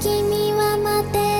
君は待て